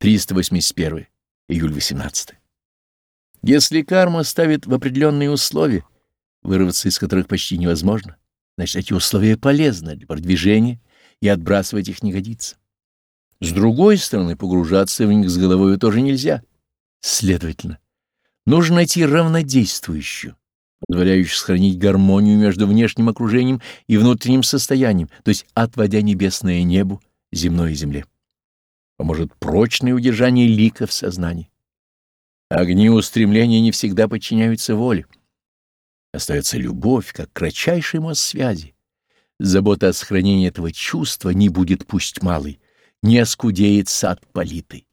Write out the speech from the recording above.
381. Июль 18. Если карма ставит в определенные условия, вырваться из которых почти невозможно, значит, эти условия полезны для продвижения, и отбрасывать их не годится. С другой стороны, погружаться в них с головой тоже нельзя. Следовательно, нужно найти равнодействующую, позволяющую сохранить гармонию между внешним окружением и внутренним состоянием, то есть отводя небесное небу, земной земле. Поможет прочное удержание лика в сознании. Огни устремления не всегда подчиняются воле. Остается любовь, как кратчайший мост связи. Забота о сохранении этого чувства не будет пусть малой, не оскудеет сад политый.